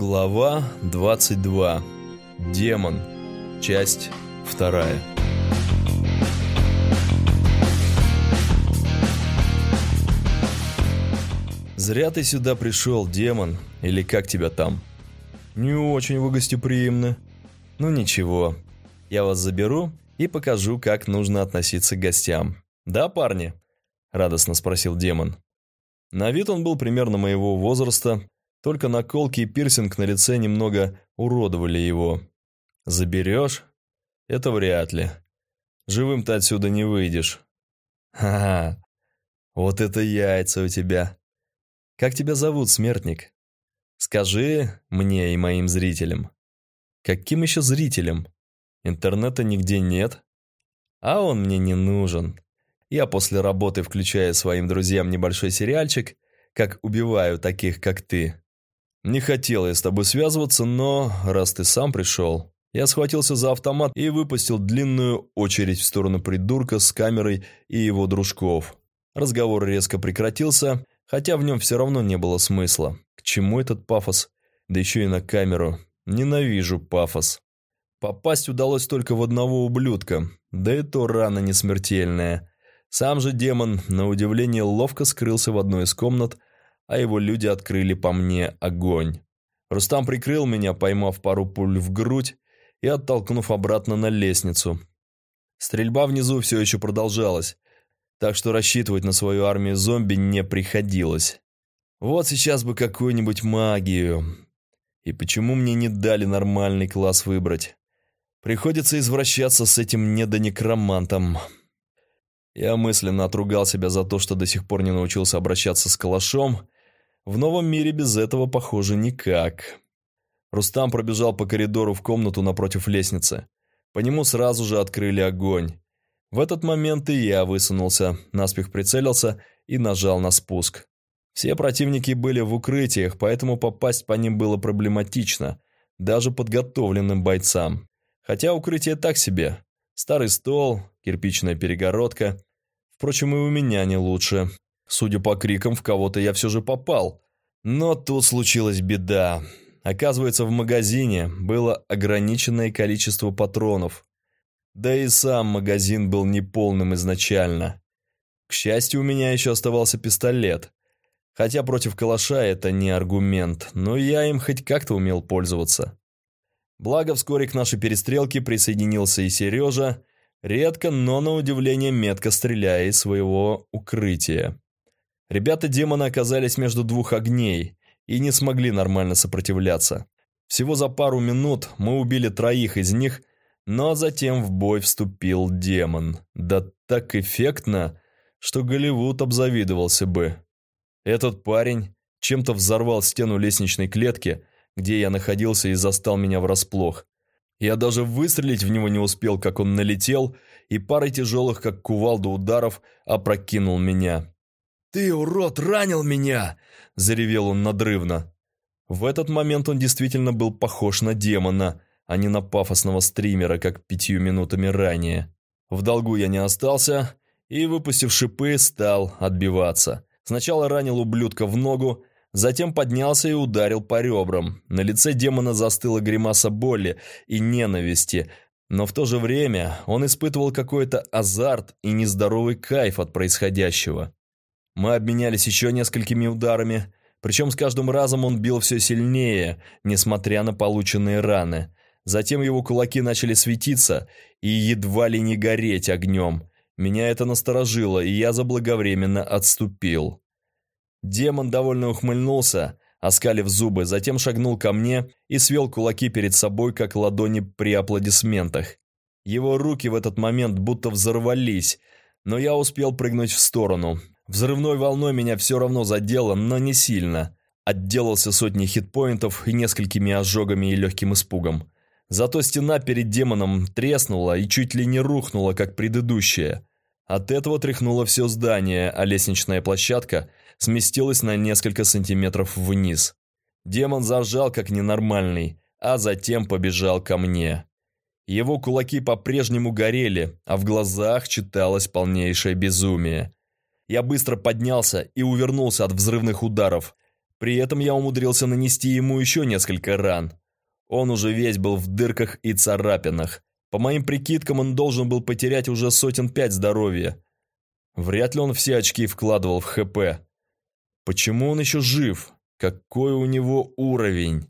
Глава 22. Демон. Часть вторая. Зря ты сюда пришел, демон, или как тебя там? Не очень вы гостеприимны. Ну ничего, я вас заберу и покажу, как нужно относиться к гостям. Да, парни? Радостно спросил демон. На вид он был примерно моего возраста, только наколки и пирсинг на лице немного уродовали его. Заберешь? Это вряд ли. Живым ты отсюда не выйдешь. Ха-ха. Вот это яйца у тебя. Как тебя зовут, смертник? Скажи мне и моим зрителям. Каким еще зрителям? Интернета нигде нет. А он мне не нужен. Я после работы включаю своим друзьям небольшой сериальчик, как убиваю таких, как ты. Не хотел я с тобой связываться, но раз ты сам пришел... Я схватился за автомат и выпустил длинную очередь в сторону придурка с камерой и его дружков. Разговор резко прекратился, хотя в нем все равно не было смысла. К чему этот пафос? Да еще и на камеру. Ненавижу пафос. Попасть удалось только в одного ублюдка, да и то рана не смертельная. Сам же демон, на удивление, ловко скрылся в одной из комнат, а его люди открыли по мне огонь. Рустам прикрыл меня, поймав пару пуль в грудь и оттолкнув обратно на лестницу. Стрельба внизу все еще продолжалась, так что рассчитывать на свою армию зомби не приходилось. Вот сейчас бы какую-нибудь магию. И почему мне не дали нормальный класс выбрать? Приходится извращаться с этим недонекромантом. Я мысленно отругал себя за то, что до сих пор не научился обращаться с калашом, в новом мире без этого, похоже, никак. Рустам пробежал по коридору в комнату напротив лестницы. По нему сразу же открыли огонь. В этот момент и я высунулся, наспех прицелился и нажал на спуск. Все противники были в укрытиях, поэтому попасть по ним было проблематично, даже подготовленным бойцам. Хотя укрытие так себе. Старый стол, кирпичная перегородка. Впрочем, и у меня не лучше. Судя по крикам, в кого-то я все же попал. Но тут случилась беда. Оказывается, в магазине было ограниченное количество патронов. Да и сам магазин был неполным изначально. К счастью, у меня еще оставался пистолет. Хотя против калаша это не аргумент, но я им хоть как-то умел пользоваться. Благо, вскоре к нашей перестрелке присоединился и Сережа, редко, но на удивление метко стреляя из своего укрытия. Ребята-демоны оказались между двух огней и не смогли нормально сопротивляться. Всего за пару минут мы убили троих из них, но затем в бой вступил демон. Да так эффектно, что Голливуд обзавидовался бы. Этот парень чем-то взорвал стену лестничной клетки, где я находился и застал меня врасплох. Я даже выстрелить в него не успел, как он налетел, и парой тяжелых, как кувалда ударов, опрокинул меня. «Ты, урод, ранил меня!» – заревел он надрывно. В этот момент он действительно был похож на демона, а не на пафосного стримера, как пятью минутами ранее. В долгу я не остался и, выпустив шипы, стал отбиваться. Сначала ранил ублюдка в ногу, затем поднялся и ударил по ребрам. На лице демона застыла гримаса боли и ненависти, но в то же время он испытывал какой-то азарт и нездоровый кайф от происходящего. Мы обменялись еще несколькими ударами, причем с каждым разом он бил все сильнее, несмотря на полученные раны. Затем его кулаки начали светиться и едва ли не гореть огнем. Меня это насторожило, и я заблаговременно отступил. Демон довольно ухмыльнулся, оскалив зубы, затем шагнул ко мне и свел кулаки перед собой, как ладони при аплодисментах. Его руки в этот момент будто взорвались, но я успел прыгнуть в сторону. Взрывной волной меня все равно задело, но не сильно. Отделался сотней хитпоинтов и несколькими ожогами и легким испугом. Зато стена перед демоном треснула и чуть ли не рухнула, как предыдущая. От этого тряхнуло все здание, а лестничная площадка сместилась на несколько сантиметров вниз. Демон заржал, как ненормальный, а затем побежал ко мне. Его кулаки по-прежнему горели, а в глазах читалось полнейшее безумие. Я быстро поднялся и увернулся от взрывных ударов. При этом я умудрился нанести ему еще несколько ран. Он уже весь был в дырках и царапинах. По моим прикидкам, он должен был потерять уже сотен пять здоровья. Вряд ли он все очки вкладывал в ХП. Почему он еще жив? Какой у него уровень?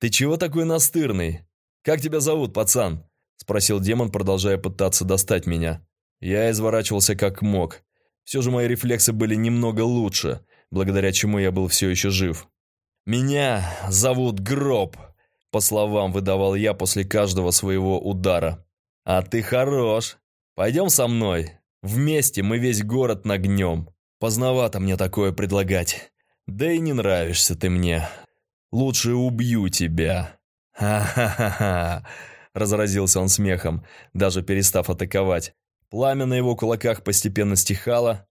«Ты чего такой настырный? Как тебя зовут, пацан?» Спросил демон, продолжая пытаться достать меня. Я изворачивался как мог. Все же мои рефлексы были немного лучше, благодаря чему я был все еще жив. «Меня зовут Гроб», по словам выдавал я после каждого своего удара. «А ты хорош. Пойдем со мной. Вместе мы весь город нагнем. Поздновато мне такое предлагать. Да и не нравишься ты мне. Лучше убью тебя». «Ха-ха-ха-ха!» Разразился он смехом, даже перестав атаковать. Пламя на его кулаках постепенно стихало,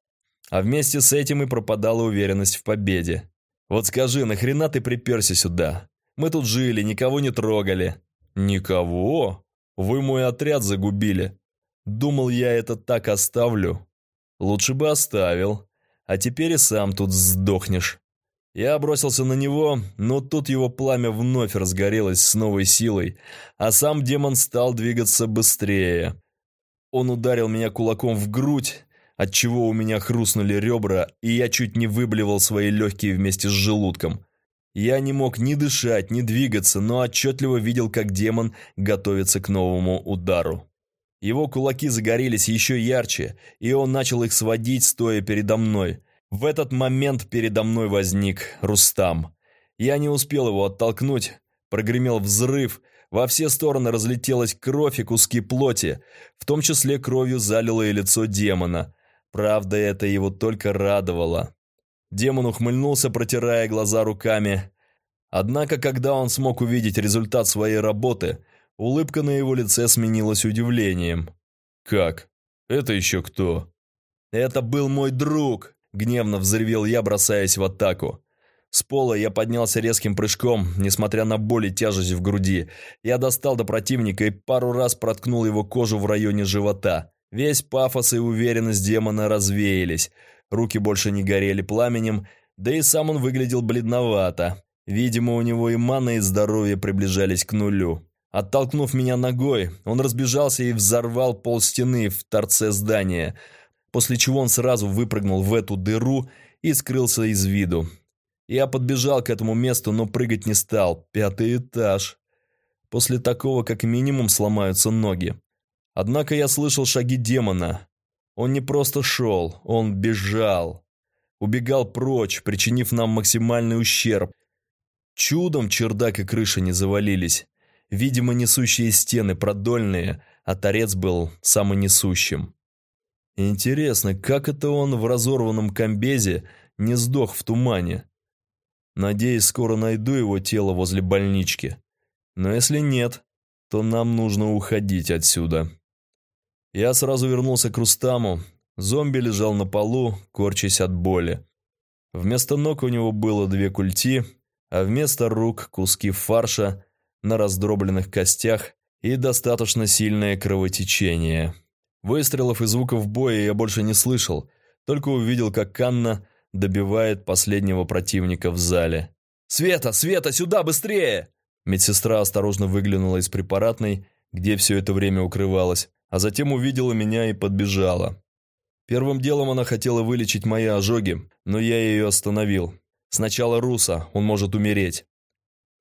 а вместе с этим и пропадала уверенность в победе. «Вот скажи, нахрена ты приперся сюда? Мы тут жили, никого не трогали». «Никого? Вы мой отряд загубили. Думал, я это так оставлю. Лучше бы оставил. А теперь и сам тут сдохнешь». Я бросился на него, но тут его пламя вновь разгорелось с новой силой, а сам демон стал двигаться быстрее. Он ударил меня кулаком в грудь, отчего у меня хрустнули ребра, и я чуть не выблевал свои легкие вместе с желудком. Я не мог ни дышать, ни двигаться, но отчетливо видел, как демон готовится к новому удару. Его кулаки загорелись еще ярче, и он начал их сводить, стоя передо мной. В этот момент передо мной возник Рустам. Я не успел его оттолкнуть. Прогремел взрыв, во все стороны разлетелась кровь и куски плоти, в том числе кровью залило и лицо демона. Правда, это его только радовало. Демон ухмыльнулся, протирая глаза руками. Однако, когда он смог увидеть результат своей работы, улыбка на его лице сменилась удивлением. «Как? Это еще кто?» «Это был мой друг!» – гневно взревел я, бросаясь в атаку. С пола я поднялся резким прыжком, несмотря на боль и тяжесть в груди. Я достал до противника и пару раз проткнул его кожу в районе живота. Весь пафос и уверенность демона развеялись – руки больше не горели пламенем, да и сам он выглядел бледновато. Видимо, у него и мана, и здоровье приближались к нулю. Оттолкнув меня ногой, он разбежался и взорвал пол стены в торце здания, после чего он сразу выпрыгнул в эту дыру и скрылся из виду. Я подбежал к этому месту, но прыгать не стал. Пятый этаж. После такого как минимум сломаются ноги. Однако я слышал шаги демона. Он не просто шел, он бежал. Убегал прочь, причинив нам максимальный ущерб. Чудом чердак и крыша не завалились. Видимо, несущие стены продольные, а торец был самонесущим. Интересно, как это он в разорванном комбезе не сдох в тумане? Надеюсь, скоро найду его тело возле больнички. Но если нет, то нам нужно уходить отсюда. Я сразу вернулся к Рустаму. Зомби лежал на полу, корчась от боли. Вместо ног у него было две культи, а вместо рук куски фарша на раздробленных костях и достаточно сильное кровотечение. Выстрелов и звуков боя я больше не слышал, только увидел, как Канна добивает последнего противника в зале. «Света! Света! Сюда! Быстрее!» Медсестра осторожно выглянула из препаратной, где все это время укрывалась, а затем увидела меня и подбежала. Первым делом она хотела вылечить мои ожоги, но я ее остановил. Сначала Руса, он может умереть.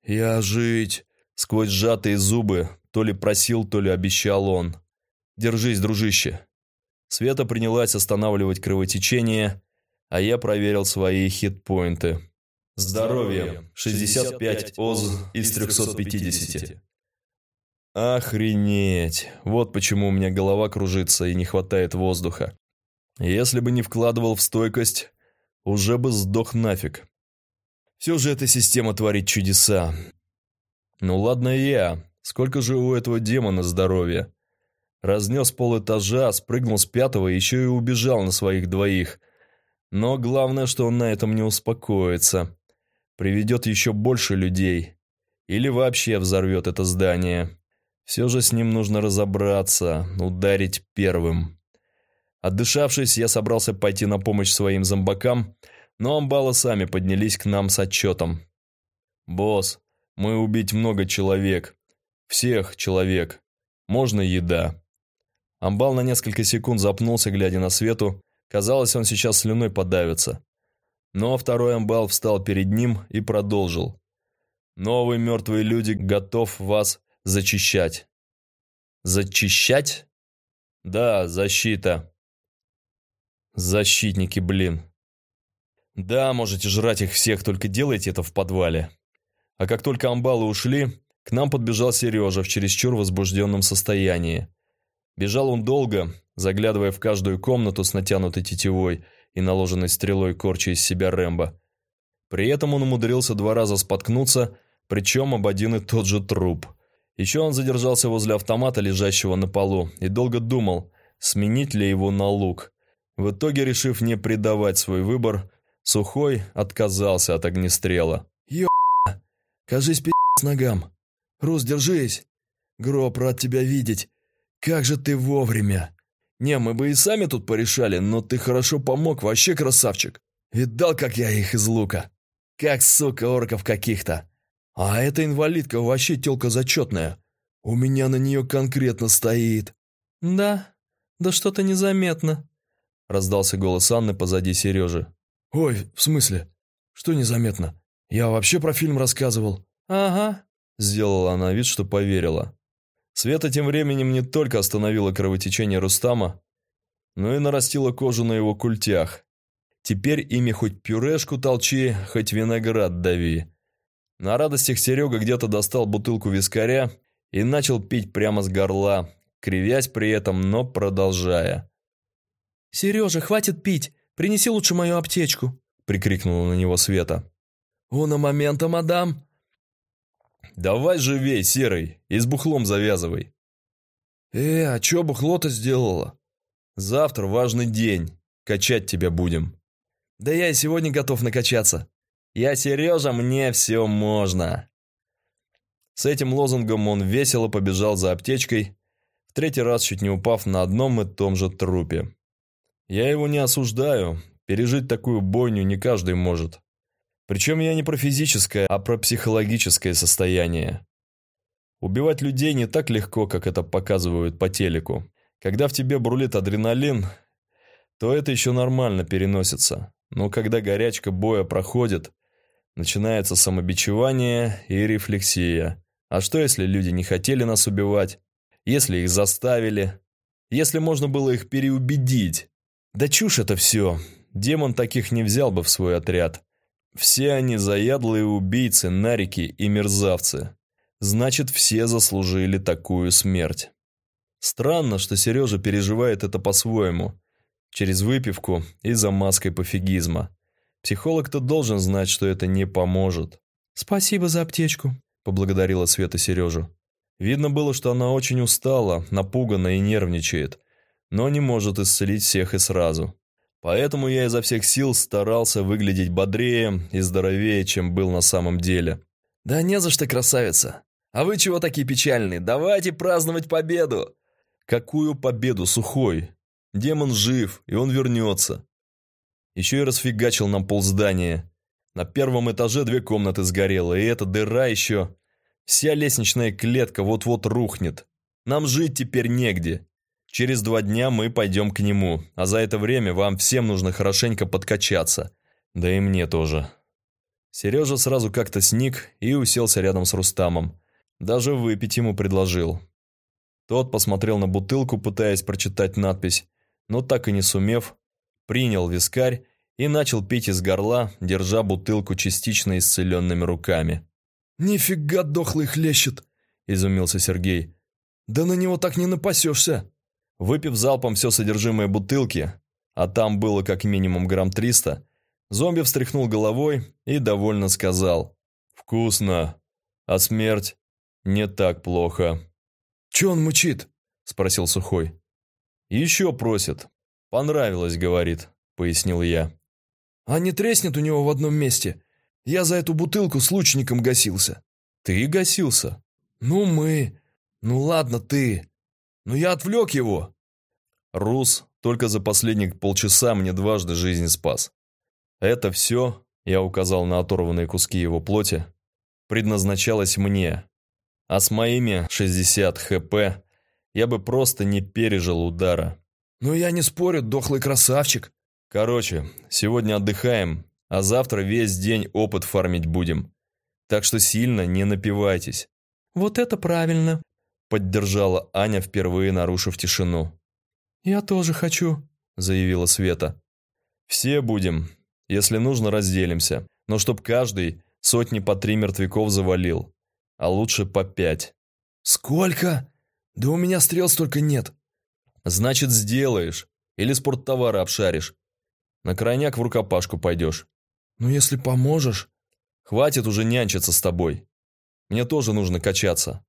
«Я жить!» Сквозь сжатые зубы то ли просил, то ли обещал он. «Держись, дружище!» Света принялась останавливать кровотечение, а я проверил свои хитпоинты. Здоровье. 65 ОЗ из 350. Охренеть. Вот почему у меня голова кружится и не хватает воздуха. Если бы не вкладывал в стойкость, уже бы сдох нафиг. Все же эта система творит чудеса. Ну ладно я. Сколько же у этого демона здоровья? Разнес пол этажа, спрыгнул с пятого еще и убежал на своих двоих. Но главное, что он на этом не успокоится. Приведет еще больше людей. Или вообще взорвет это здание. Все же с ним нужно разобраться, ударить первым. Отдышавшись, я собрался пойти на помощь своим зомбакам, но амбалы сами поднялись к нам с отчетом. «Босс, мы убить много человек. Всех человек. Можно еда». Амбал на несколько секунд запнулся, глядя на свету. Казалось, он сейчас слюной подавится. Но второй амбал встал перед ним и продолжил. «Новые мертвые люди готов вас зачищать». «Зачищать?» «Да, защита». «Защитники, блин». «Да, можете жрать их всех, только делайте это в подвале». А как только амбалы ушли, к нам подбежал Сережа в чересчур возбужденном состоянии. Бежал он долго, заглядывая в каждую комнату с натянутой тетивой и наложенной стрелой корча из себя Рэмбо. При этом он умудрился два раза споткнуться, причем об один и тот же труп. Еще он задержался возле автомата, лежащего на полу, и долго думал, сменить ли его на лук. В итоге, решив не предавать свой выбор, Сухой отказался от огнестрела. «Ё***, кажись, пи*** с ногам. Рус, держись. Гроб, рад тебя видеть. Как же ты вовремя. Не, мы бы и сами тут порешали, но ты хорошо помог, вообще красавчик. Видал, как я их из лука? Как, сука, орков каких-то. А эта инвалидка вообще тёлка зачетная. У меня на нее конкретно стоит. Да, да что-то незаметно. Раздался голос Анны позади Сережи. Ой, в смысле? Что незаметно? Я вообще про фильм рассказывал. Ага. Сделала она вид, что поверила. Света тем временем не только остановила кровотечение Рустама, но и нарастила кожу на его культях. Теперь ими хоть пюрешку толчи, хоть виноград дави. На радостях Серега где-то достал бутылку вискаря и начал пить прямо с горла, кривясь при этом, но продолжая. «Сережа, хватит пить! Принеси лучше мою аптечку!» – прикрикнула на него Света. «Уна момента, мадам!» «Давай живей, Серый, и с бухлом завязывай». «Э, а чё бухло-то сделала?» «Завтра важный день, качать тебя будем». «Да я и сегодня готов накачаться». «Я Сережа, мне все можно». С этим лозунгом он весело побежал за аптечкой, в третий раз чуть не упав на одном и том же трупе. Я его не осуждаю, пережить такую бойню не каждый может. Причем я не про физическое, а про психологическое состояние. Убивать людей не так легко, как это показывают по телеку. Когда в тебе брулит адреналин, то это еще нормально переносится. Но когда горячка боя проходит, начинается самобичевание и рефлексия. А что, если люди не хотели нас убивать? Если их заставили? Если можно было их переубедить? Да чушь это все. Демон таких не взял бы в свой отряд. Все они заядлые убийцы, нарики и мерзавцы. Значит, все заслужили такую смерть. Странно, что Сережа переживает это по-своему. Через выпивку и за маской пофигизма. Психолог-то должен знать, что это не поможет. «Спасибо за аптечку», – поблагодарила Света Сережу. Видно было, что она очень устала, напугана и нервничает, но не может исцелить всех и сразу. Поэтому я изо всех сил старался выглядеть бодрее и здоровее, чем был на самом деле. «Да не за что, красавица! А вы чего такие печальные? Давайте праздновать победу!» «Какую победу, сухой? Демон жив, и он вернется!» Еще и расфигачил нам полздания. На первом этаже две комнаты сгорело, и эта дыра еще... Вся лестничная клетка вот-вот рухнет. Нам жить теперь негде. Через два дня мы пойдем к нему, а за это время вам всем нужно хорошенько подкачаться. Да и мне тоже». Сережа сразу как-то сник и уселся рядом с Рустамом. Даже выпить ему предложил. Тот посмотрел на бутылку, пытаясь прочитать надпись, но так и не сумев, принял вискарь и начал пить из горла, держа бутылку частично исцеленными руками. «Нифига дохлый хлещет!» – изумился Сергей. «Да на него так не напасешься!» Выпив залпом все содержимое бутылки, а там было как минимум грамм триста, зомби встряхнул головой и довольно сказал «Вкусно, а смерть не так плохо». «Че он мучит?» – спросил Сухой. «Еще просит. Понравилось, говорит», – пояснил я. «А не треснет у него в одном месте? Я за эту бутылку с лучником гасился». «Ты гасился?» «Ну мы. Ну ладно ты. Ну я отвлек его». Рус только за последних полчаса мне дважды жизнь спас. Это все, я указал на оторванные куски его плоти, предназначалось мне. А с моими 60 хп я бы просто не пережил удара. «Ну я не спорю, дохлый красавчик!» Короче, сегодня отдыхаем, а завтра весь день опыт фармить будем. Так что сильно не напивайтесь. «Вот это правильно!» — поддержала Аня, впервые нарушив тишину. «Я тоже хочу», — заявила Света. «Все будем. Если нужно, разделимся. Но чтоб каждый сотни по три мертвяков завалил. А лучше по пять». «Сколько? Да у меня стрел столько нет». «Значит, сделаешь. Или спорттовары обшаришь. На крайняк в рукопашку пойдешь». «Ну, если поможешь...» «Хватит уже нянчиться с тобой. Мне тоже нужно качаться.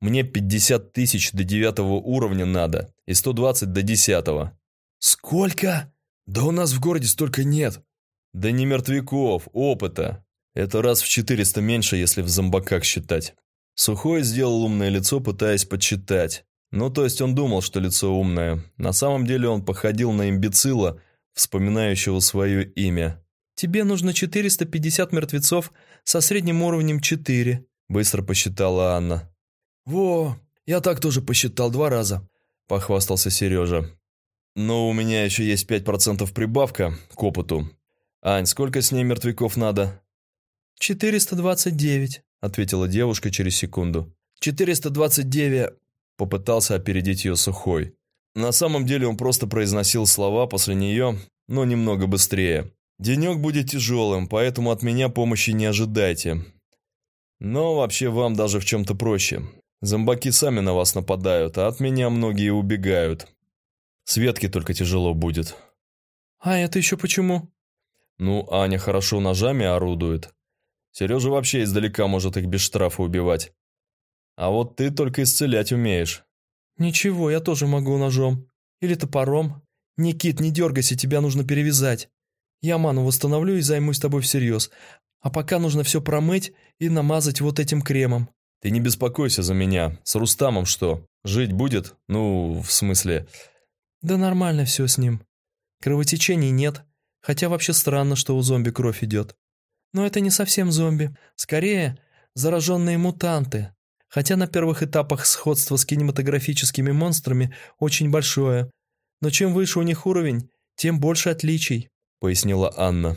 Мне 50 тысяч до девятого уровня надо и 120 до десятого». «Сколько? Да у нас в городе столько нет». «Да не мертвяков, опыта. Это раз в 400 меньше, если в зомбаках считать». Сухой сделал умное лицо, пытаясь подсчитать. Ну, то есть он думал, что лицо умное. На самом деле он походил на имбецила, вспоминающего свое имя. «Тебе нужно 450 мертвецов со средним уровнем 4», быстро посчитала Анна. «Во, я так тоже посчитал два раза», – похвастался Сережа. «Но у меня еще есть 5% прибавка к опыту. Ань, сколько с ней мертвяков надо?» «429», – ответила девушка через секунду. «429», – попытался опередить ее сухой. На самом деле он просто произносил слова после нее, но немного быстрее. «Денек будет тяжелым, поэтому от меня помощи не ожидайте. Но вообще вам даже в чем-то проще. Зомбаки сами на вас нападают, а от меня многие убегают. Светке только тяжело будет. А это еще почему? Ну, Аня хорошо ножами орудует. Сережа вообще издалека может их без штрафа убивать. А вот ты только исцелять умеешь. Ничего, я тоже могу ножом. Или топором. Никит, не дергайся, тебя нужно перевязать. Я ману восстановлю и займусь тобой всерьез. А пока нужно все промыть и намазать вот этим кремом. Ты не беспокойся за меня. С Рустамом что? Жить будет? Ну, в смысле... Да нормально все с ним. Кровотечений нет. Хотя вообще странно, что у зомби кровь идет. Но это не совсем зомби. Скорее, зараженные мутанты. Хотя на первых этапах сходство с кинематографическими монстрами очень большое. Но чем выше у них уровень, тем больше отличий», — пояснила Анна.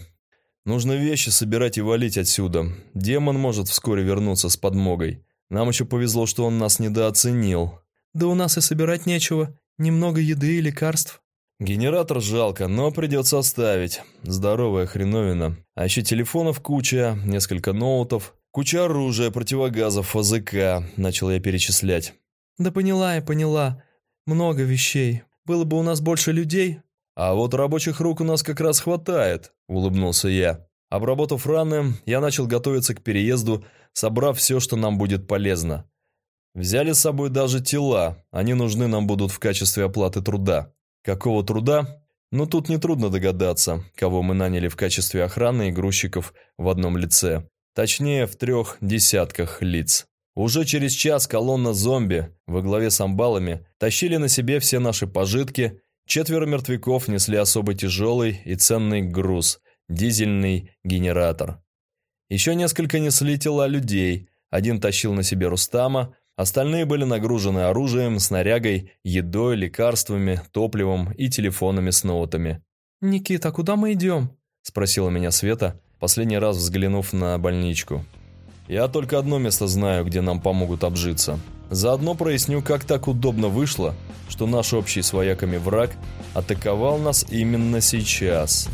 Нужно вещи собирать и валить отсюда. Демон может вскоре вернуться с подмогой. Нам еще повезло, что он нас недооценил. Да у нас и собирать нечего. Немного еды и лекарств. Генератор жалко, но придется оставить. Здоровая хреновина. А еще телефонов куча, несколько ноутов, куча оружия, противогазов, ФЗК. Начал я перечислять. Да поняла я, поняла. Много вещей. Было бы у нас больше людей, «А вот рабочих рук у нас как раз хватает», – улыбнулся я. Обработав раны, я начал готовиться к переезду, собрав все, что нам будет полезно. Взяли с собой даже тела, они нужны нам будут в качестве оплаты труда. Какого труда? Ну тут нетрудно догадаться, кого мы наняли в качестве охраны и грузчиков в одном лице. Точнее, в трех десятках лиц. Уже через час колонна зомби во главе с амбалами тащили на себе все наши пожитки Четверо мертвяков несли особо тяжелый и ценный груз – дизельный генератор. Еще несколько несли тела людей, один тащил на себе Рустама, остальные были нагружены оружием, снарягой, едой, лекарствами, топливом и телефонами с ноутами. «Никита, куда мы идем?» – спросила меня Света, последний раз взглянув на больничку. «Я только одно место знаю, где нам помогут обжиться. Заодно проясню, как так удобно вышло, что наш общий с вояками враг атаковал нас именно сейчас».